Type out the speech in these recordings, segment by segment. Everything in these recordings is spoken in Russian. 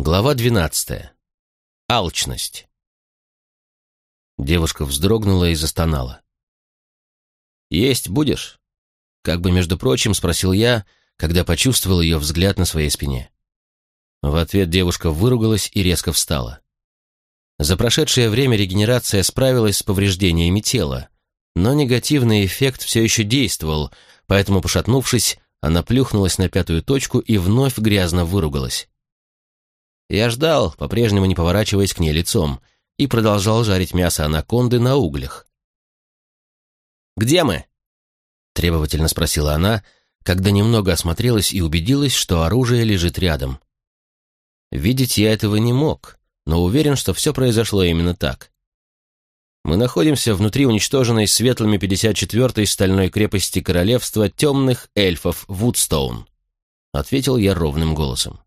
Глава двенадцатая. Алчность. Девушка вздрогнула и застонала. «Есть будешь?» Как бы, между прочим, спросил я, когда почувствовал ее взгляд на своей спине. В ответ девушка выругалась и резко встала. За прошедшее время регенерация справилась с повреждениями тела, но негативный эффект все еще действовал, поэтому, пошатнувшись, она плюхнулась на пятую точку и вновь грязно выругалась. Я ждал, по-прежнему не поворачиваясь к ней лицом, и продолжал жарить мясо анаконды на углях. «Где мы?» — требовательно спросила она, когда немного осмотрелась и убедилась, что оружие лежит рядом. Видеть я этого не мог, но уверен, что все произошло именно так. Мы находимся внутри уничтоженной светлыми 54-й стальной крепости королевства темных эльфов Вудстоун, ответил я ровным голосом.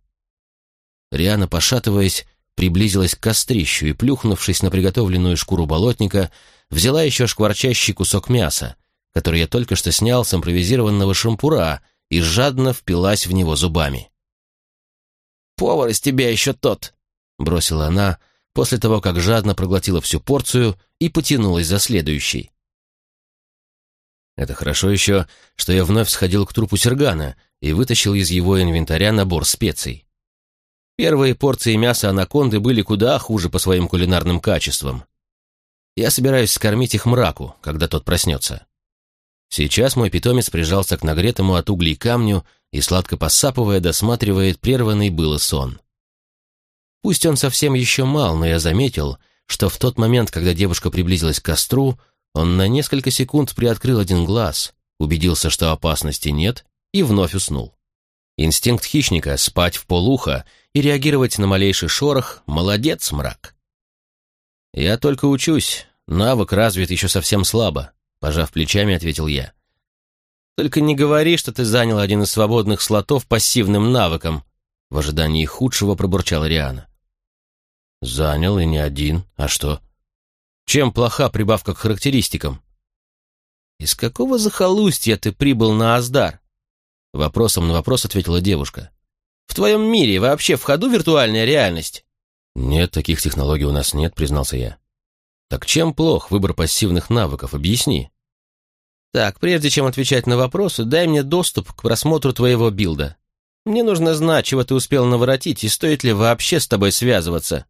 Риана, пошатываясь, приблизилась к кострищу и, плюхнувшись на приготовленную шкуру болотника, взяла еще шкварчащий кусок мяса, который я только что снял с импровизированного шампура, и жадно впилась в него зубами. «Повар из тебя еще тот!» — бросила она, после того, как жадно проглотила всю порцию и потянулась за следующей. Это хорошо еще, что я вновь сходил к трупу Сергана и вытащил из его инвентаря набор специй. Первые порции мяса анаконды были куда хуже по своим кулинарным качествам. Я собираюсь скормить их мраку, когда тот проснется. Сейчас мой питомец прижался к нагретому от углей камню и, сладко посапывая, досматривает прерванный было сон. Пусть он совсем еще мал, но я заметил, что в тот момент, когда девушка приблизилась к костру, он на несколько секунд приоткрыл один глаз, убедился, что опасности нет, и вновь уснул. Инстинкт хищника — спать в полуха и реагировать на малейший шорох — молодец, мрак. «Я только учусь, навык развит еще совсем слабо», — пожав плечами, ответил я. «Только не говори, что ты занял один из свободных слотов пассивным навыком», — в ожидании худшего пробурчала Риана. «Занял и не один. А что? Чем плоха прибавка к характеристикам?» «Из какого захолустья ты прибыл на Аздар?» Вопросом на вопрос ответила девушка. «В твоем мире вообще в ходу виртуальная реальность?» «Нет, таких технологий у нас нет», — признался я. «Так чем плох выбор пассивных навыков? Объясни». «Так, прежде чем отвечать на вопросы, дай мне доступ к просмотру твоего билда. Мне нужно знать, чего ты успел наворотить, и стоит ли вообще с тобой связываться».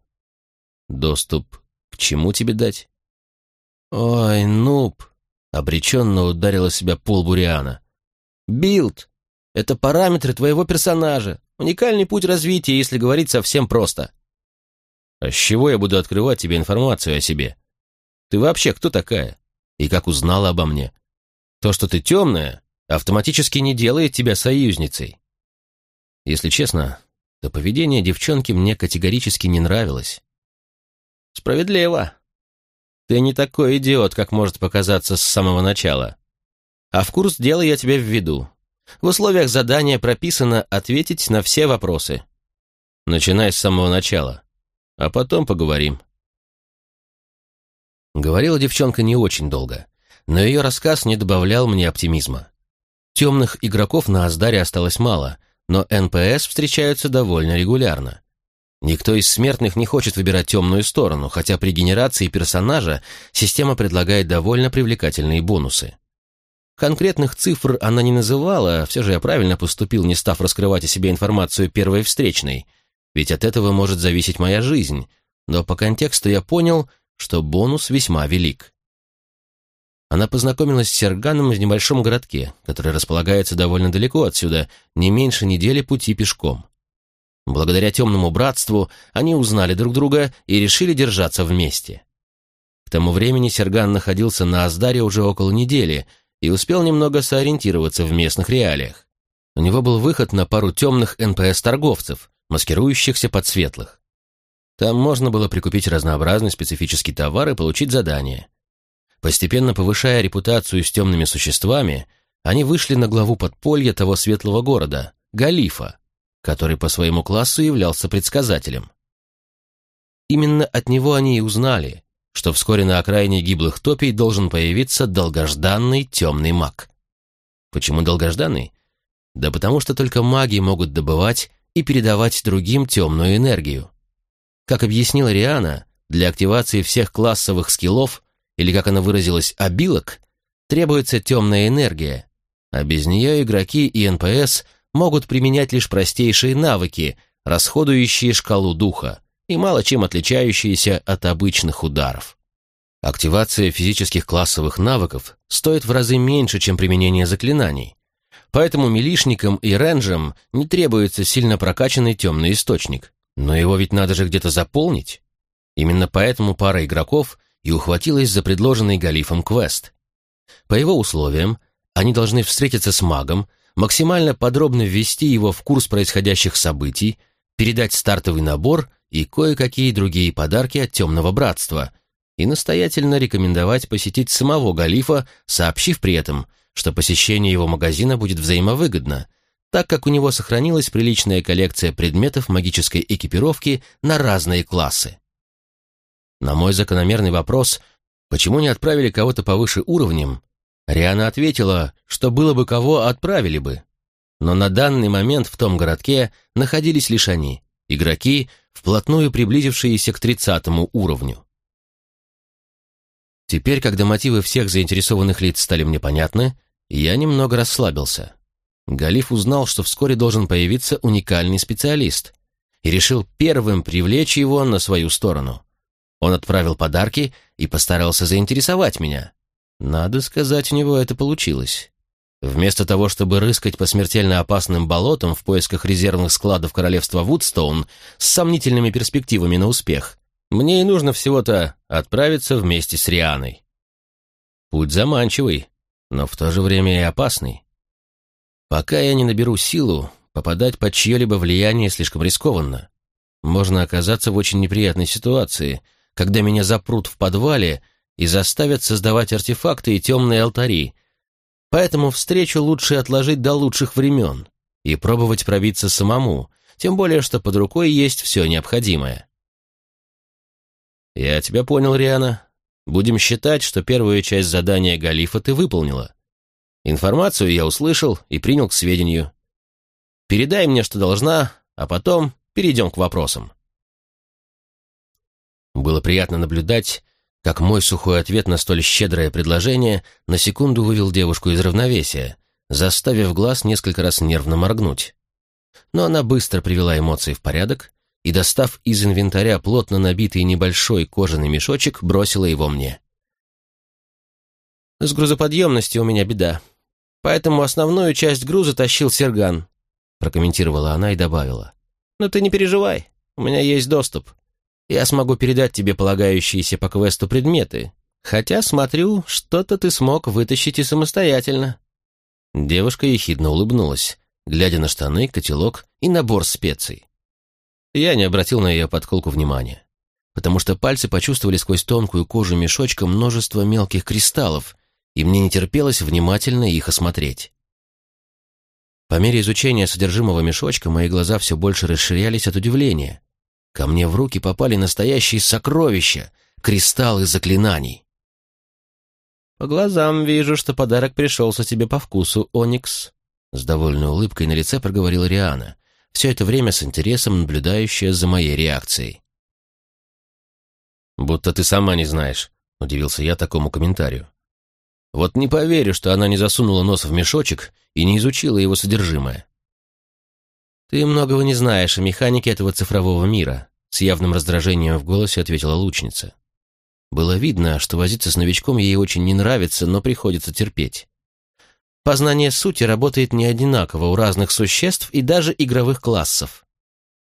«Доступ к чему тебе дать?» «Ой, нуб!» — обреченно ударила себя пол Буриана. «Билд! Это параметры твоего персонажа. Уникальный путь развития, если говорить совсем просто. А с чего я буду открывать тебе информацию о себе? Ты вообще кто такая? И как узнала обо мне? То, что ты темная, автоматически не делает тебя союзницей. Если честно, то поведение девчонки мне категорически не нравилось. Справедливо. Ты не такой идиот, как может показаться с самого начала. А в курс дела я тебя введу. В условиях задания прописано ответить на все вопросы. Начинай с самого начала, а потом поговорим. Говорила девчонка не очень долго, но ее рассказ не добавлял мне оптимизма. Темных игроков на Аздаре осталось мало, но НПС встречаются довольно регулярно. Никто из смертных не хочет выбирать темную сторону, хотя при генерации персонажа система предлагает довольно привлекательные бонусы. Конкретных цифр она не называла, все же я правильно поступил, не став раскрывать о себе информацию первой встречной, ведь от этого может зависеть моя жизнь, но по контексту я понял, что бонус весьма велик. Она познакомилась с Серганом в небольшом городке, который располагается довольно далеко отсюда, не меньше недели пути пешком. Благодаря темному братству они узнали друг друга и решили держаться вместе. К тому времени Серган находился на Аздаре уже около недели — и успел немного сориентироваться в местных реалиях. У него был выход на пару темных НПС-торговцев, маскирующихся под светлых. Там можно было прикупить разнообразный специфический товар и получить задание. Постепенно повышая репутацию с темными существами, они вышли на главу подполья того светлого города, Галифа, который по своему классу являлся предсказателем. Именно от него они и узнали, что вскоре на окраине гиблых топий должен появиться долгожданный темный маг. Почему долгожданный? Да потому что только маги могут добывать и передавать другим темную энергию. Как объяснила Риана, для активации всех классовых скиллов, или как она выразилась, обилок, требуется темная энергия, а без нее игроки и НПС могут применять лишь простейшие навыки, расходующие шкалу духа и мало чем отличающиеся от обычных ударов. Активация физических классовых навыков стоит в разы меньше, чем применение заклинаний, поэтому милишникам и ренджам не требуется сильно прокачанный темный источник, но его ведь надо же где-то заполнить. Именно поэтому пара игроков и ухватилась за предложенный Галифом квест. По его условиям, они должны встретиться с магом, максимально подробно ввести его в курс происходящих событий, передать стартовый набор и кое-какие другие подарки от Темного Братства и настоятельно рекомендовать посетить самого Галифа, сообщив при этом, что посещение его магазина будет взаимовыгодно, так как у него сохранилась приличная коллекция предметов магической экипировки на разные классы. На мой закономерный вопрос, почему не отправили кого-то повыше уровнем, Риана ответила, что было бы кого отправили бы. Но на данный момент в том городке находились лишь они, игроки, вплотную приблизившиеся к тридцатому уровню. Теперь, когда мотивы всех заинтересованных лиц стали мне понятны, я немного расслабился. Галиф узнал, что вскоре должен появиться уникальный специалист, и решил первым привлечь его на свою сторону. Он отправил подарки и постарался заинтересовать меня. Надо сказать, у него это получилось. Вместо того, чтобы рыскать по смертельно опасным болотам в поисках резервных складов королевства Вудстоун с сомнительными перспективами на успех, мне и нужно всего-то отправиться вместе с Рианой. Путь заманчивый, но в то же время и опасный. Пока я не наберу силу, попадать под чье-либо влияние слишком рискованно. Можно оказаться в очень неприятной ситуации, когда меня запрут в подвале и заставят создавать артефакты и темные алтари. Поэтому встречу лучше отложить до лучших времен и пробовать пробиться самому, тем более, что под рукой есть все необходимое. «Я тебя понял, Риана. Будем считать, что первую часть задания Галифа ты выполнила. Информацию я услышал и принял к сведению. Передай мне, что должна, а потом перейдем к вопросам». Было приятно наблюдать, как мой сухой ответ на столь щедрое предложение на секунду вывел девушку из равновесия, заставив глаз несколько раз нервно моргнуть. Но она быстро привела эмоции в порядок и, достав из инвентаря плотно набитый небольшой кожаный мешочек, бросила его мне. «С грузоподъемностью у меня беда, поэтому основную часть груза тащил Серган», прокомментировала она и добавила. «Но ты не переживай, у меня есть доступ я смогу передать тебе полагающиеся по квесту предметы. Хотя, смотрю, что-то ты смог вытащить и самостоятельно». Девушка ехидно улыбнулась, глядя на штаны, котелок и набор специй. Я не обратил на ее подколку внимания, потому что пальцы почувствовали сквозь тонкую кожу мешочка множество мелких кристаллов, и мне не терпелось внимательно их осмотреть. По мере изучения содержимого мешочка мои глаза все больше расширялись от удивления. Ко мне в руки попали настоящие сокровища, кристаллы заклинаний. «По глазам вижу, что подарок пришелся тебе по вкусу, Оникс», с довольной улыбкой на лице проговорила Риана, все это время с интересом наблюдающая за моей реакцией. «Будто ты сама не знаешь», — удивился я такому комментарию. «Вот не поверю, что она не засунула нос в мешочек и не изучила его содержимое. «Ты многого не знаешь о механике этого цифрового мира», с явным раздражением в голосе ответила лучница. Было видно, что возиться с новичком ей очень не нравится, но приходится терпеть. Познание сути работает не одинаково у разных существ и даже игровых классов.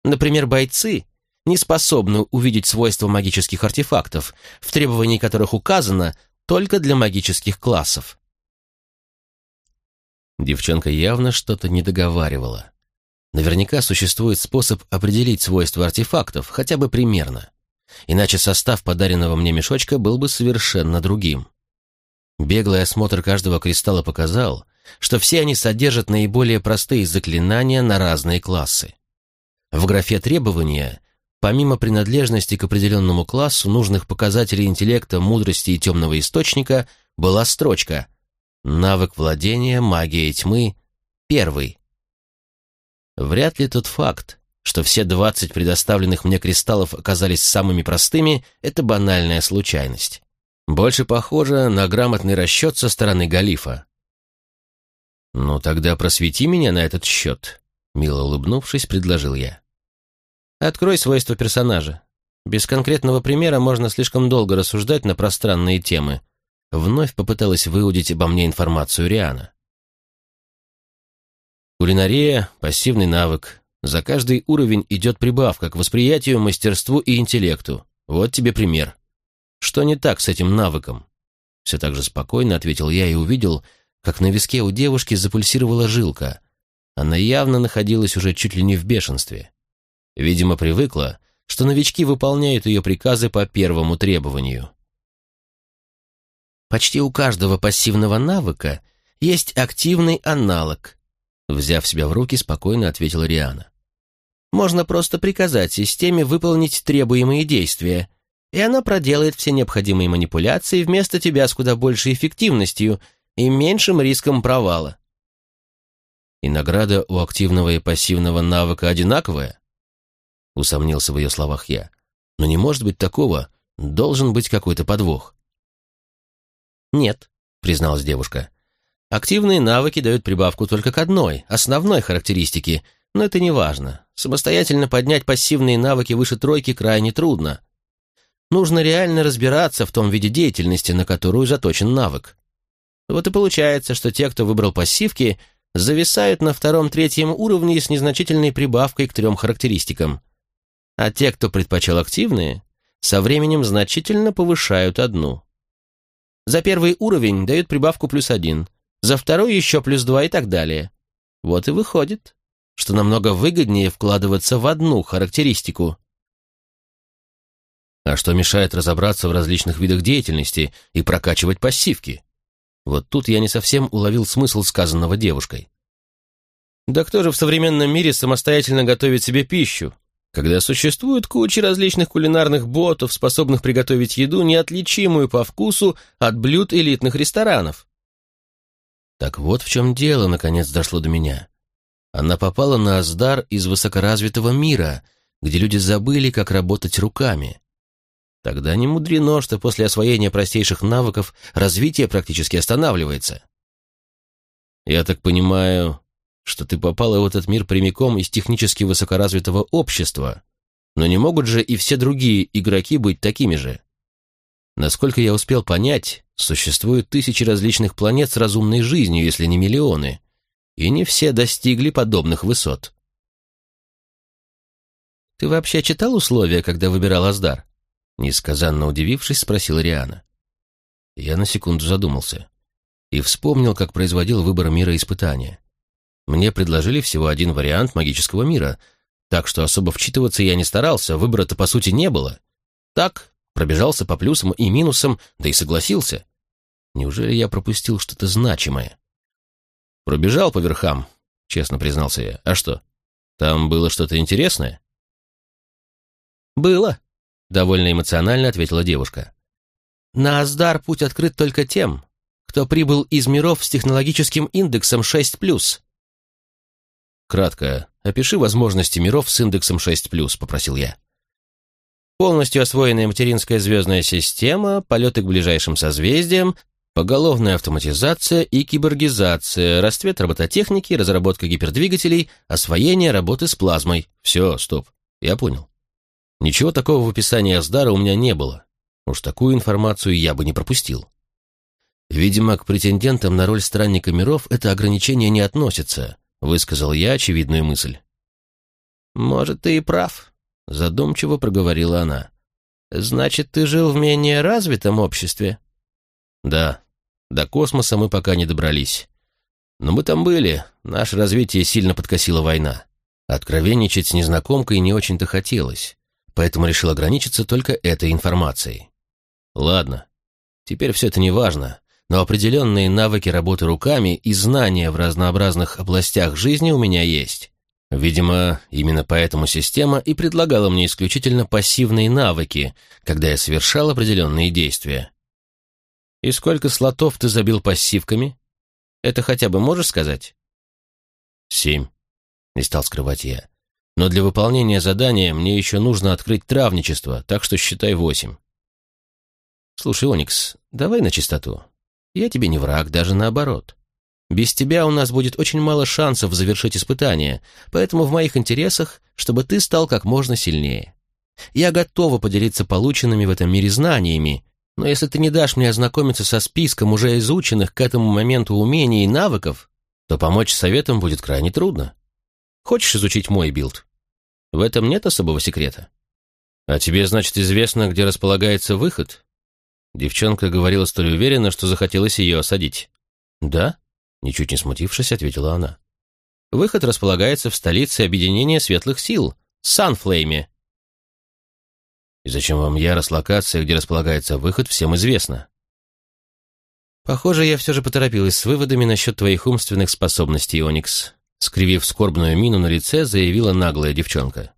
Например, бойцы не способны увидеть свойства магических артефактов, в требовании которых указано только для магических классов. Девчонка явно что-то не договаривала. Наверняка существует способ определить свойства артефактов, хотя бы примерно. Иначе состав подаренного мне мешочка был бы совершенно другим. Беглый осмотр каждого кристалла показал, что все они содержат наиболее простые заклинания на разные классы. В графе требования, помимо принадлежности к определенному классу нужных показателей интеллекта, мудрости и темного источника, была строчка «Навык владения магией тьмы – первый». Вряд ли тот факт, что все двадцать предоставленных мне кристаллов оказались самыми простыми, это банальная случайность. Больше похоже на грамотный расчет со стороны Галифа. «Ну тогда просвети меня на этот счет», — мило улыбнувшись, предложил я. «Открой свойства персонажа. Без конкретного примера можно слишком долго рассуждать на пространные темы». Вновь попыталась выудить обо мне информацию Риана. Кулинария — пассивный навык. За каждый уровень идет прибавка к восприятию, мастерству и интеллекту. Вот тебе пример. Что не так с этим навыком? Все так же спокойно ответил я и увидел, как на виске у девушки запульсировала жилка. Она явно находилась уже чуть ли не в бешенстве. Видимо, привыкла, что новички выполняют ее приказы по первому требованию. Почти у каждого пассивного навыка есть активный аналог. Взяв себя в руки, спокойно ответила Риана. Можно просто приказать системе выполнить требуемые действия, и она проделает все необходимые манипуляции вместо тебя с куда большей эффективностью и меньшим риском провала. И награда у активного и пассивного навыка одинаковая? Усомнился в ее словах я. Но не может быть такого, должен быть какой-то подвох. Нет, призналась девушка. Активные навыки дают прибавку только к одной, основной характеристике, но это не важно. Самостоятельно поднять пассивные навыки выше тройки крайне трудно. Нужно реально разбираться в том виде деятельности, на которую заточен навык. Вот и получается, что те, кто выбрал пассивки, зависают на втором-третьем уровне с незначительной прибавкой к трем характеристикам. А те, кто предпочел активные, со временем значительно повышают одну. За первый уровень дают прибавку плюс один, за второй еще плюс два и так далее. Вот и выходит, что намного выгоднее вкладываться в одну характеристику, а что мешает разобраться в различных видах деятельности и прокачивать пассивки? Вот тут я не совсем уловил смысл сказанного девушкой. Да кто же в современном мире самостоятельно готовит себе пищу, когда существует куча различных кулинарных ботов, способных приготовить еду, неотличимую по вкусу от блюд элитных ресторанов? Так вот в чем дело, наконец, дошло до меня. Она попала на Аздар из высокоразвитого мира, где люди забыли, как работать руками. Тогда не мудрено, что после освоения простейших навыков развитие практически останавливается. Я так понимаю, что ты попала в этот мир прямиком из технически высокоразвитого общества, но не могут же и все другие игроки быть такими же. Насколько я успел понять, существуют тысячи различных планет с разумной жизнью, если не миллионы, и не все достигли подобных высот. Ты вообще читал условия, когда выбирал Аздар? Несказанно удивившись, спросил Риана. Я на секунду задумался и вспомнил, как производил выбор мира испытания. Мне предложили всего один вариант магического мира, так что особо вчитываться я не старался, выбора-то по сути не было. Так, пробежался по плюсам и минусам, да и согласился. Неужели я пропустил что-то значимое? Пробежал по верхам, честно признался я. А что, там было что-то интересное? Было, довольно эмоционально ответила девушка. На Аздар путь открыт только тем, кто прибыл из миров с технологическим индексом 6+. Кратко, опиши возможности миров с индексом 6+, попросил я. Полностью освоенная материнская звездная система, полеты к ближайшим созвездиям, поголовная автоматизация и киборгизация, расцвет робототехники, разработка гипердвигателей, освоение работы с плазмой. Все, стоп, я понял. Ничего такого в описании Аздара у меня не было. Уж такую информацию я бы не пропустил. Видимо, к претендентам на роль странника миров это ограничение не относится, высказал я очевидную мысль. Может, ты и прав, задумчиво проговорила она. Значит, ты жил в менее развитом обществе? Да. До космоса мы пока не добрались. Но мы там были, наше развитие сильно подкосила война. Откровенничать с незнакомкой не очень-то хотелось поэтому решил ограничиться только этой информацией. Ладно, теперь все это не важно, но определенные навыки работы руками и знания в разнообразных областях жизни у меня есть. Видимо, именно поэтому система и предлагала мне исключительно пассивные навыки, когда я совершал определенные действия. И сколько слотов ты забил пассивками? Это хотя бы можешь сказать? Семь. не стал скрывать я. «Но для выполнения задания мне еще нужно открыть травничество, так что считай восемь». «Слушай, Оникс, давай на чистоту. Я тебе не враг, даже наоборот. Без тебя у нас будет очень мало шансов завершить испытание, поэтому в моих интересах, чтобы ты стал как можно сильнее. Я готова поделиться полученными в этом мире знаниями, но если ты не дашь мне ознакомиться со списком уже изученных к этому моменту умений и навыков, то помочь советом будет крайне трудно. Хочешь изучить мой билд? В этом нет особого секрета. А тебе, значит, известно, где располагается выход? Девчонка говорила столь уверенно, что захотелось ее осадить. Да? Ничуть не смутившись, ответила она. Выход располагается в столице Объединения Светлых Сил, Санфлейме. И зачем вам Ярос локация, где располагается выход, всем известно? Похоже, я все же поторопилась с выводами насчет твоих умственных способностей, Оникс. Скривив скорбную мину на лице, заявила наглая девчонка.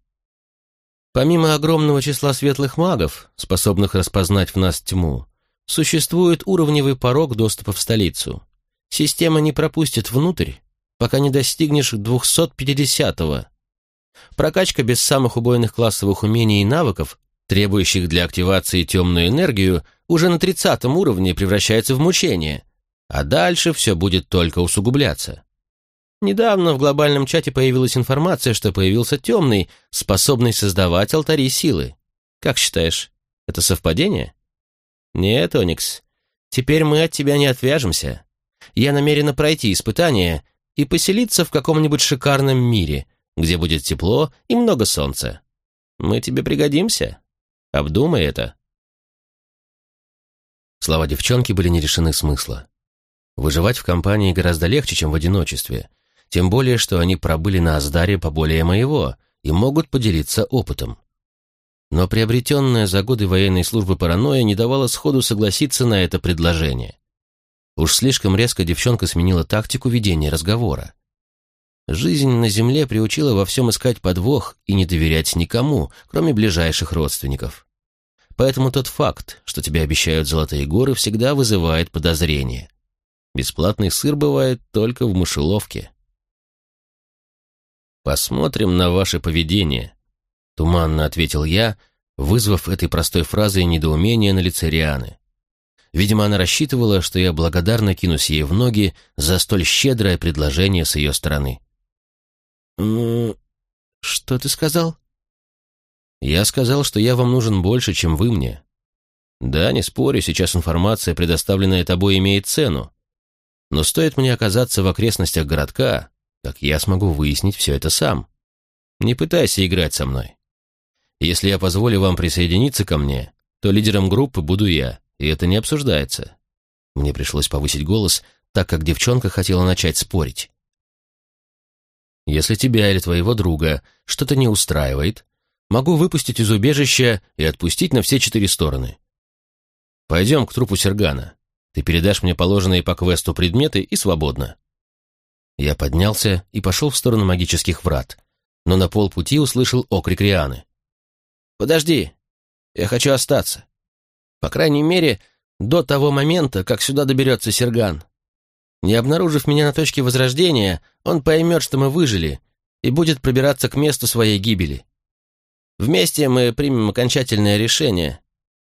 Помимо огромного числа светлых магов, способных распознать в нас тьму, существует уровневый порог доступа в столицу. Система не пропустит внутрь, пока не достигнешь 250-го. Прокачка без самых убойных классовых умений и навыков требующих для активации темную энергию, уже на тридцатом уровне превращается в мучение, а дальше все будет только усугубляться. Недавно в глобальном чате появилась информация, что появился темный, способный создавать алтари силы. Как считаешь, это совпадение? Нет, Оникс, теперь мы от тебя не отвяжемся. Я намерена пройти испытание и поселиться в каком-нибудь шикарном мире, где будет тепло и много солнца. Мы тебе пригодимся. Обдумай это. Слова девчонки были не лишены смысла. Выживать в компании гораздо легче, чем в одиночестве, тем более, что они пробыли на Аздаре поболее моего и могут поделиться опытом. Но приобретенная за годы военной службы паранойя не давала сходу согласиться на это предложение. Уж слишком резко девчонка сменила тактику ведения разговора. Жизнь на земле приучила во всем искать подвох и не доверять никому, кроме ближайших родственников. Поэтому тот факт, что тебе обещают золотые горы, всегда вызывает подозрение. Бесплатный сыр бывает только в мышеловке. «Посмотрим на ваше поведение», — туманно ответил я, вызвав этой простой фразой недоумение на лице Рианы. Видимо, она рассчитывала, что я благодарно кинусь ей в ноги за столь щедрое предложение с ее стороны. «Что ты сказал?» «Я сказал, что я вам нужен больше, чем вы мне. Да, не спорю, сейчас информация, предоставленная тобой, имеет цену. Но стоит мне оказаться в окрестностях городка, как я смогу выяснить все это сам. Не пытайся играть со мной. Если я позволю вам присоединиться ко мне, то лидером группы буду я, и это не обсуждается». Мне пришлось повысить голос, так как девчонка хотела начать спорить. Если тебя или твоего друга что-то не устраивает, могу выпустить из убежища и отпустить на все четыре стороны. Пойдем к трупу Сергана. Ты передашь мне положенные по квесту предметы и свободно. Я поднялся и пошел в сторону магических врат, но на полпути услышал окрик Рианы. «Подожди, я хочу остаться. По крайней мере, до того момента, как сюда доберется Серган. Не обнаружив меня на точке возрождения, он поймет, что мы выжили, и будет пробираться к месту своей гибели. Вместе мы примем окончательное решение.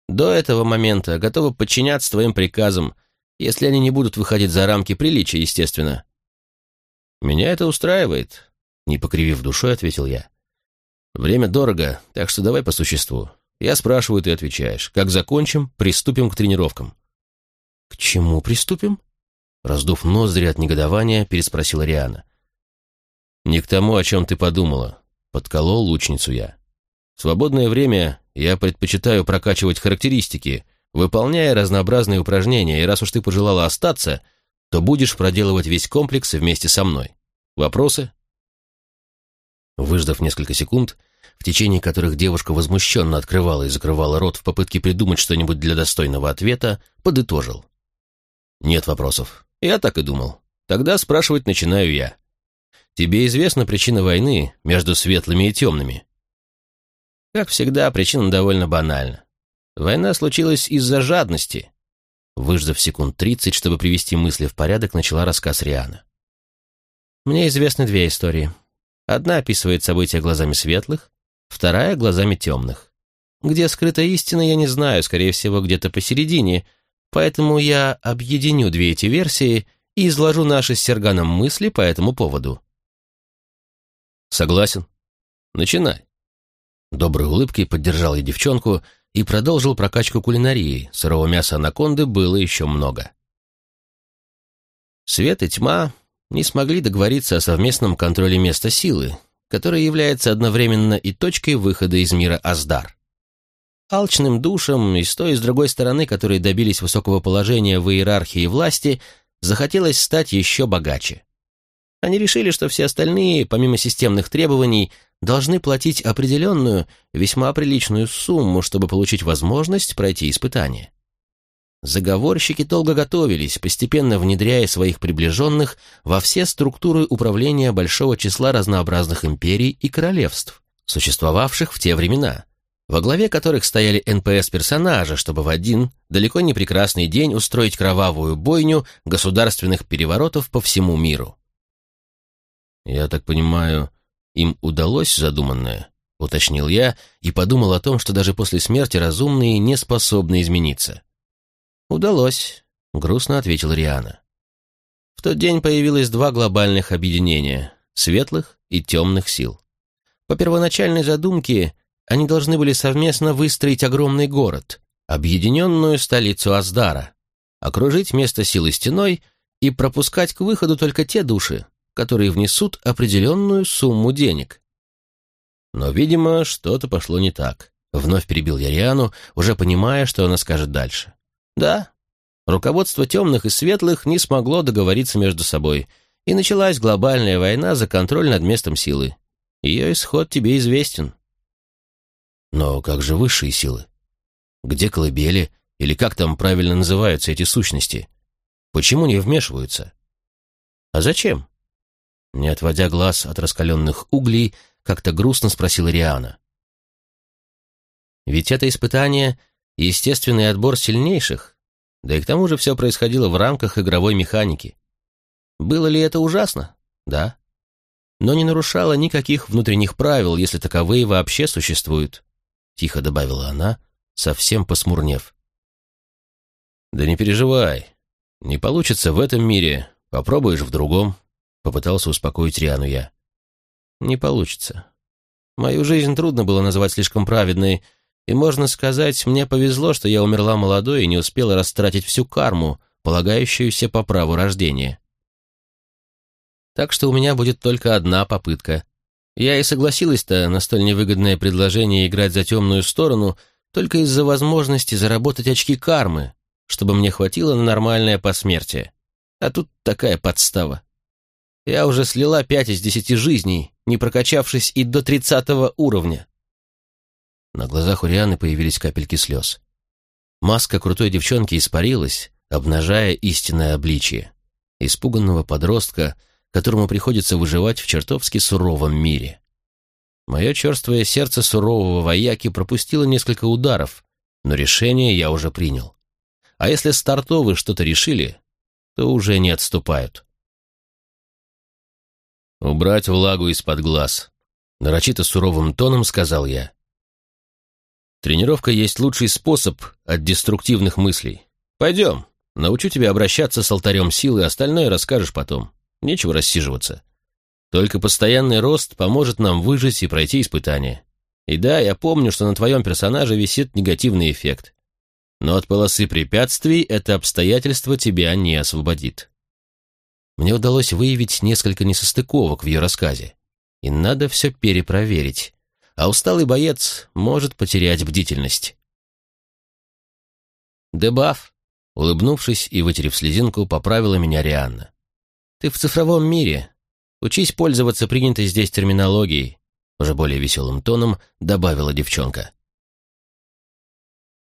До этого момента готовы подчиняться твоим приказам, если они не будут выходить за рамки приличия, естественно. Меня это устраивает, не покривив душой, ответил я. Время дорого, так что давай по существу. Я спрашиваю, ты отвечаешь. Как закончим, приступим к тренировкам. К чему приступим? Раздув ноздри от негодования, переспросила Риана. «Не к тому, о чем ты подумала», — подколол лучницу я. «В свободное время я предпочитаю прокачивать характеристики, выполняя разнообразные упражнения, и раз уж ты пожелала остаться, то будешь проделывать весь комплекс вместе со мной. Вопросы?» Выждав несколько секунд, в течение которых девушка возмущенно открывала и закрывала рот в попытке придумать что-нибудь для достойного ответа, подытожил. «Нет вопросов. Я так и думал. Тогда спрашивать начинаю я. Тебе известна причина войны между светлыми и темными? Как всегда, причина довольно банальна. Война случилась из-за жадности. Выждав секунд тридцать, чтобы привести мысли в порядок, начала рассказ Риана. Мне известны две истории. Одна описывает события глазами светлых, вторая — глазами темных. Где скрыта истина, я не знаю, скорее всего, где-то посередине, поэтому я объединю две эти версии и изложу наши с Серганом мысли по этому поводу. Согласен. Начинай. Доброй улыбкой поддержал я девчонку и продолжил прокачку кулинарии. Сырого мяса анаконды было еще много. Свет и тьма не смогли договориться о совместном контроле места силы, которое является одновременно и точкой выхода из мира Аздар. Алчным душам и с той и с другой стороны, которые добились высокого положения в иерархии власти, захотелось стать еще богаче. Они решили, что все остальные, помимо системных требований, должны платить определенную, весьма приличную сумму, чтобы получить возможность пройти испытание. Заговорщики долго готовились, постепенно внедряя своих приближенных во все структуры управления большого числа разнообразных империй и королевств, существовавших в те времена, во главе которых стояли НПС-персонажи, чтобы в один, далеко не прекрасный день устроить кровавую бойню государственных переворотов по всему миру. «Я так понимаю, им удалось задуманное?» — уточнил я и подумал о том, что даже после смерти разумные не способны измениться. «Удалось», — грустно ответил Риана. В тот день появилось два глобальных объединения — светлых и темных сил. По первоначальной задумке они должны были совместно выстроить огромный город, объединенную столицу Аздара, окружить место силы стеной и пропускать к выходу только те души, которые внесут определенную сумму денег. Но, видимо, что-то пошло не так. Вновь перебил я Риану, уже понимая, что она скажет дальше. Да, руководство темных и светлых не смогло договориться между собой, и началась глобальная война за контроль над местом силы. Ее исход тебе известен. Но как же высшие силы? Где колыбели, или как там правильно называются эти сущности? Почему не вмешиваются? А зачем? Не отводя глаз от раскаленных углей, как-то грустно спросила Риана. Ведь это испытание — естественный отбор сильнейших, да и к тому же все происходило в рамках игровой механики. Было ли это ужасно? Да. Но не нарушало никаких внутренних правил, если таковые вообще существуют. — тихо добавила она, совсем посмурнев. «Да не переживай. Не получится в этом мире, попробуешь в другом», — попытался успокоить Риану я. «Не получится. Мою жизнь трудно было назвать слишком праведной, и, можно сказать, мне повезло, что я умерла молодой и не успела растратить всю карму, полагающуюся по праву рождения. Так что у меня будет только одна попытка я и согласилась-то на столь невыгодное предложение играть за темную сторону только из-за возможности заработать очки кармы, чтобы мне хватило на нормальное посмертие. А тут такая подстава. Я уже слила пять из десяти жизней, не прокачавшись и до тридцатого уровня. На глазах у Рианы появились капельки слез. Маска крутой девчонки испарилась, обнажая истинное обличие. Испуганного подростка, которому приходится выживать в чертовски суровом мире. Мое черствое сердце сурового вояки пропустило несколько ударов, но решение я уже принял. А если стартовы что-то решили, то уже не отступают. «Убрать влагу из-под глаз», — нарочито суровым тоном сказал я. «Тренировка есть лучший способ от деструктивных мыслей. Пойдем, научу тебя обращаться с алтарем силы, остальное расскажешь потом». Нечего рассиживаться. Только постоянный рост поможет нам выжить и пройти испытание. И да, я помню, что на твоем персонаже висит негативный эффект. Но от полосы препятствий это обстоятельство тебя не освободит. Мне удалось выявить несколько несостыковок в ее рассказе. И надо все перепроверить. А усталый боец может потерять бдительность. «Дебаф», улыбнувшись и вытерев слезинку, поправила меня Рианна. Ты в цифровом мире. Учись пользоваться принятой здесь терминологией», уже более веселым тоном добавила девчонка.